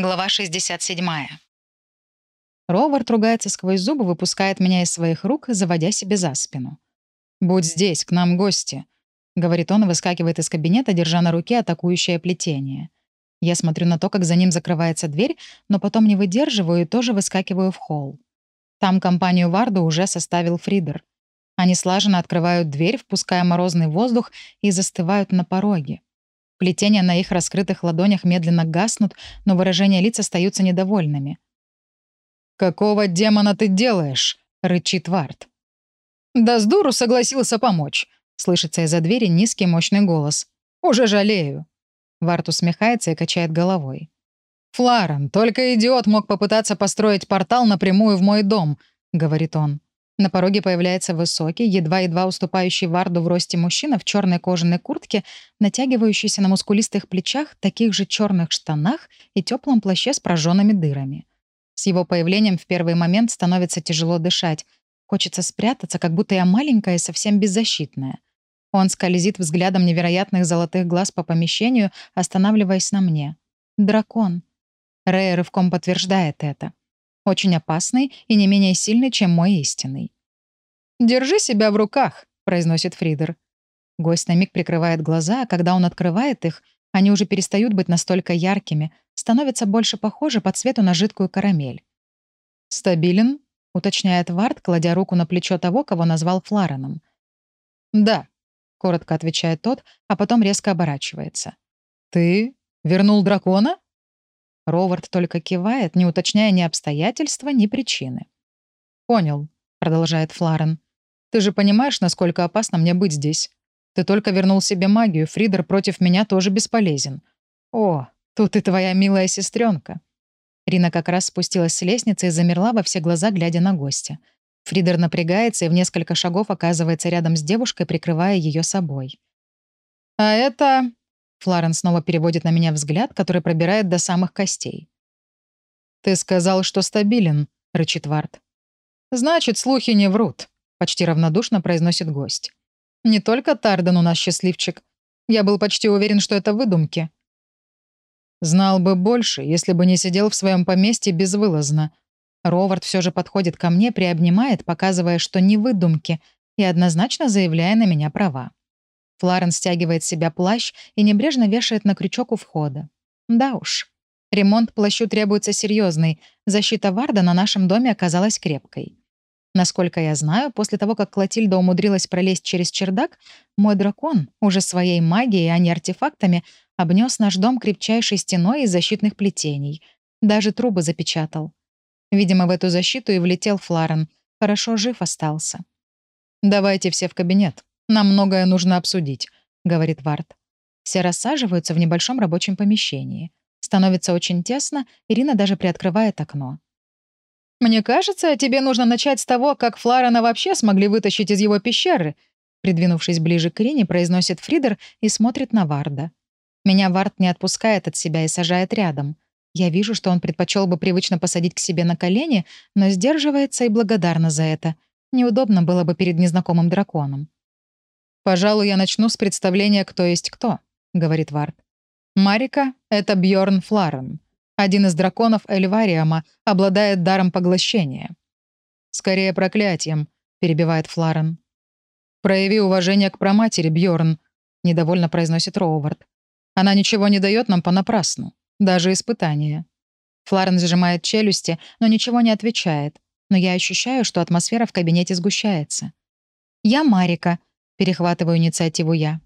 Глава 67. Ровард ругается сквозь зубы, выпускает меня из своих рук, заводя себе за спину. «Будь здесь, к нам гости», — говорит он и выскакивает из кабинета, держа на руке атакующее плетение. Я смотрю на то, как за ним закрывается дверь, но потом не выдерживаю и тоже выскакиваю в холл. Там компанию Варду уже составил Фридер. Они слаженно открывают дверь, впуская морозный воздух, и застывают на пороге. Плетения на их раскрытых ладонях медленно гаснут, но выражения лиц остаются недовольными. «Какого демона ты делаешь?» — рычит Вард. «Да с дуру согласился помочь», — слышится из-за двери низкий мощный голос. «Уже жалею». Вард усмехается и качает головой. «Фларен, только идиот мог попытаться построить портал напрямую в мой дом», — говорит он. На пороге появляется высокий, едва-едва уступающий Варду в росте мужчина в черной кожаной куртке, натягивающийся на мускулистых плечах, таких же черных штанах и теплом плаще с прожженными дырами. С его появлением в первый момент становится тяжело дышать. Хочется спрятаться, как будто я маленькая и совсем беззащитная. Он скользит взглядом невероятных золотых глаз по помещению, останавливаясь на мне. Дракон. Рэй рывком подтверждает это. Очень опасный и не менее сильный, чем мой истинный. «Держи себя в руках», — произносит Фридер. Гость на миг прикрывает глаза, а когда он открывает их, они уже перестают быть настолько яркими, становятся больше похожи по цвету на жидкую карамель. «Стабилен?» — уточняет Вард, кладя руку на плечо того, кого назвал Флареном. «Да», — коротко отвечает тот, а потом резко оборачивается. «Ты вернул дракона?» Ровард только кивает, не уточняя ни обстоятельства, ни причины. «Понял», — продолжает Фларен. «Ты же понимаешь, насколько опасно мне быть здесь. Ты только вернул себе магию, Фридер против меня тоже бесполезен. О, тут и твоя милая сестренка. Рина как раз спустилась с лестницы и замерла во все глаза, глядя на гостя. Фридер напрягается и в несколько шагов оказывается рядом с девушкой, прикрывая ее собой. «А это...» Флоренс снова переводит на меня взгляд, который пробирает до самых костей. «Ты сказал, что стабилен», — рычит Вард. «Значит, слухи не врут», — почти равнодушно произносит гость. «Не только Тарден у нас счастливчик. Я был почти уверен, что это выдумки». «Знал бы больше, если бы не сидел в своем поместье безвылазно». Ровард все же подходит ко мне, приобнимает, показывая, что не выдумки, и однозначно заявляя на меня права. Флоренс стягивает себя плащ и небрежно вешает на крючок у входа. Да уж. Ремонт плащу требуется серьезный. Защита Варда на нашем доме оказалась крепкой. Насколько я знаю, после того, как Клотильда умудрилась пролезть через чердак, мой дракон, уже своей магией, а не артефактами, обнес наш дом крепчайшей стеной из защитных плетений. Даже трубы запечатал. Видимо, в эту защиту и влетел Фларен. Хорошо жив остался. «Давайте все в кабинет», «Нам многое нужно обсудить», — говорит Варт. Все рассаживаются в небольшом рабочем помещении. Становится очень тесно, Ирина даже приоткрывает окно. «Мне кажется, тебе нужно начать с того, как Фларена вообще смогли вытащить из его пещеры», придвинувшись ближе к Ирине, произносит Фридер и смотрит на Варда. Меня Вард не отпускает от себя и сажает рядом. Я вижу, что он предпочел бы привычно посадить к себе на колени, но сдерживается и благодарна за это. Неудобно было бы перед незнакомым драконом. «Пожалуй, я начну с представления «Кто есть кто», — говорит Вард. Марика — это Бьорн Фларен. Один из драконов Эльвариама обладает даром поглощения. «Скорее проклятием», — перебивает Фларен. «Прояви уважение к проматери, Бьорн, недовольно произносит Роувард. «Она ничего не дает нам понапрасну, даже испытания». Фларен сжимает челюсти, но ничего не отвечает. Но я ощущаю, что атмосфера в кабинете сгущается. «Я Марика», Перехватываю инициативу я.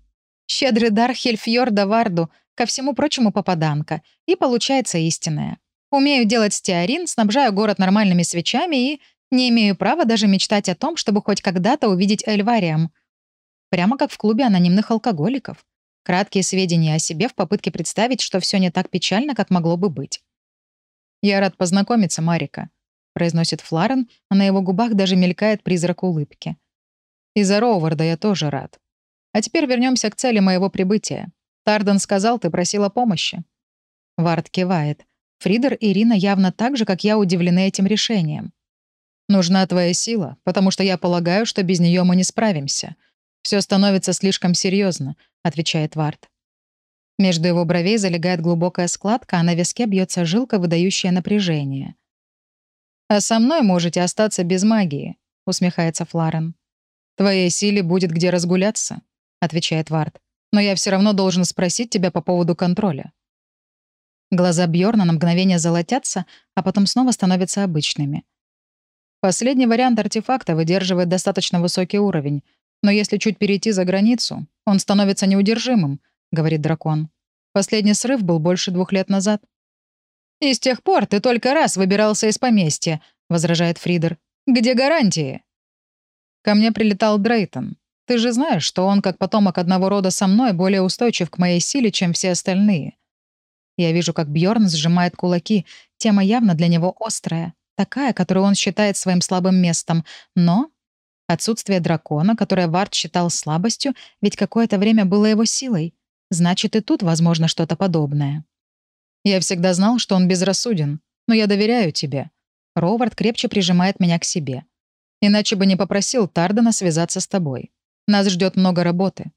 Щедрый дар Хельфьорда Варду, ко всему прочему попаданка. И получается истинное. Умею делать стеарин, снабжаю город нормальными свечами и не имею права даже мечтать о том, чтобы хоть когда-то увидеть Эльвариам. Прямо как в клубе анонимных алкоголиков. Краткие сведения о себе в попытке представить, что все не так печально, как могло бы быть. «Я рад познакомиться, Марика», — произносит Фларен, а на его губах даже мелькает призрак улыбки. И за Роуварда я тоже рад. А теперь вернемся к цели моего прибытия. Тарден сказал, ты просила помощи. Вард кивает. Фридер и Ирина явно так же, как я, удивлены этим решением. «Нужна твоя сила, потому что я полагаю, что без нее мы не справимся. Все становится слишком серьезно, отвечает Вард. Между его бровей залегает глубокая складка, а на виске бьется жилка, выдающая напряжение. «А со мной можете остаться без магии», — усмехается Фларен. «Твоей силе будет где разгуляться», — отвечает Вард. «Но я все равно должен спросить тебя по поводу контроля». Глаза Бьорна на мгновение золотятся, а потом снова становятся обычными. Последний вариант артефакта выдерживает достаточно высокий уровень, но если чуть перейти за границу, он становится неудержимым, говорит дракон. Последний срыв был больше двух лет назад. «И с тех пор ты только раз выбирался из поместья», — возражает Фридер. «Где гарантии?» Ко мне прилетал Дрейтон. Ты же знаешь, что он, как потомок одного рода со мной, более устойчив к моей силе, чем все остальные. Я вижу, как Бьорн сжимает кулаки. Тема явно для него острая. Такая, которую он считает своим слабым местом. Но отсутствие дракона, которое Вард считал слабостью, ведь какое-то время было его силой. Значит, и тут возможно что-то подобное. Я всегда знал, что он безрассуден, но я доверяю тебе. Ровард крепче прижимает меня к себе. Иначе бы не попросил Тардена связаться с тобой. Нас ждет много работы.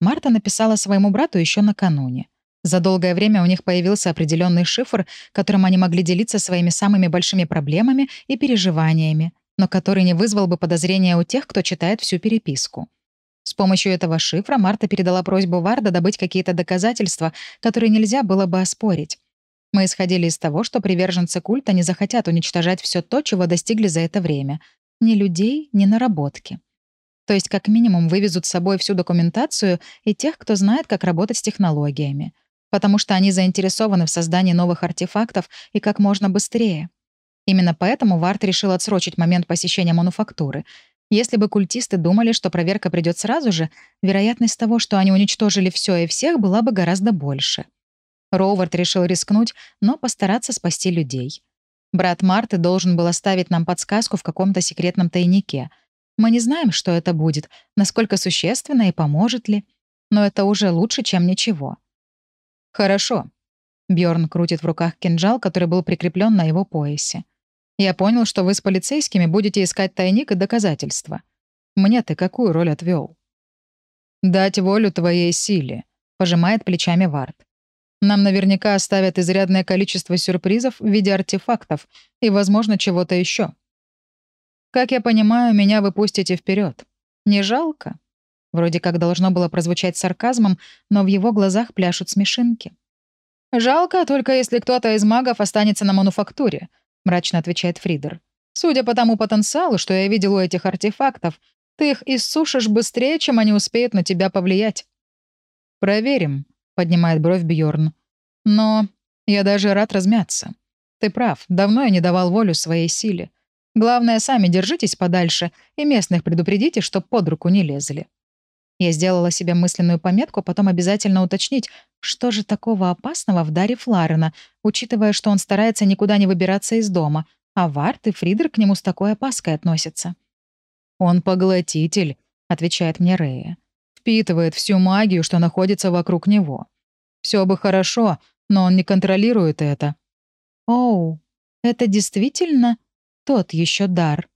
Марта написала своему брату еще накануне. За долгое время у них появился определенный шифр, которым они могли делиться своими самыми большими проблемами и переживаниями, но который не вызвал бы подозрения у тех, кто читает всю переписку. С помощью этого шифра Марта передала просьбу Варда добыть какие-то доказательства, которые нельзя было бы оспорить. Мы исходили из того, что приверженцы культа не захотят уничтожать все то, чего достигли за это время. Ни людей, ни наработки. То есть как минимум вывезут с собой всю документацию и тех, кто знает, как работать с технологиями. Потому что они заинтересованы в создании новых артефактов и как можно быстрее. Именно поэтому Варт решил отсрочить момент посещения мануфактуры — если бы культисты думали, что проверка придет сразу же, вероятность того, что они уничтожили все и всех, была бы гораздо больше. Роувард решил рискнуть, но постараться спасти людей. Брат Марты должен был оставить нам подсказку в каком-то секретном тайнике. Мы не знаем, что это будет, насколько существенно и поможет ли. Но это уже лучше, чем ничего. «Хорошо». Бьорн крутит в руках кинжал, который был прикреплен на его поясе. Я понял, что вы с полицейскими будете искать тайник и доказательства. Мне ты какую роль отвел? «Дать волю твоей силе», — пожимает плечами Вард. «Нам наверняка оставят изрядное количество сюрпризов в виде артефактов и, возможно, чего-то еще. Как я понимаю, меня вы пустите вперед. Не жалко?» Вроде как должно было прозвучать сарказмом, но в его глазах пляшут смешинки. «Жалко, только если кто-то из магов останется на мануфактуре», — мрачно отвечает Фридер. «Судя по тому потенциалу, что я видел у этих артефактов, ты их иссушишь быстрее, чем они успеют на тебя повлиять». «Проверим», — поднимает бровь Бьорн. «Но я даже рад размяться. Ты прав, давно я не давал волю своей силе. Главное, сами держитесь подальше и местных предупредите, чтоб под руку не лезли». Я сделала себе мысленную пометку, потом обязательно уточнить, что же такого опасного в даре Фларена, учитывая, что он старается никуда не выбираться из дома, а Варт и Фридер к нему с такой опаской относятся. «Он поглотитель», — отвечает мне Рея. «Впитывает всю магию, что находится вокруг него. Все бы хорошо, но он не контролирует это». «Оу, это действительно тот еще дар».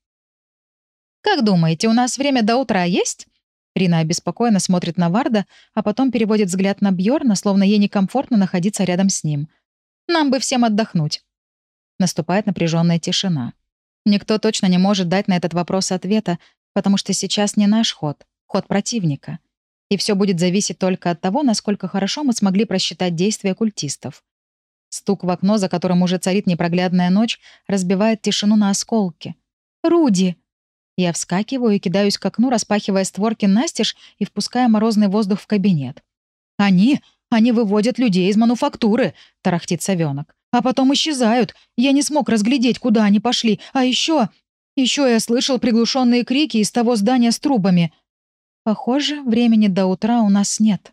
«Как думаете, у нас время до утра есть?» Рина обеспокоенно смотрит на Варда, а потом переводит взгляд на Бьорна, словно ей некомфортно находиться рядом с ним. «Нам бы всем отдохнуть». Наступает напряженная тишина. Никто точно не может дать на этот вопрос ответа, потому что сейчас не наш ход, ход противника. И все будет зависеть только от того, насколько хорошо мы смогли просчитать действия культистов. Стук в окно, за которым уже царит непроглядная ночь, разбивает тишину на осколки. «Руди!» Я вскакиваю и кидаюсь к окну, распахивая створки настежь и впуская морозный воздух в кабинет. «Они? Они выводят людей из мануфактуры!» — тарахтит совенок. «А потом исчезают. Я не смог разглядеть, куда они пошли. А еще... Еще я слышал приглушенные крики из того здания с трубами. Похоже, времени до утра у нас нет».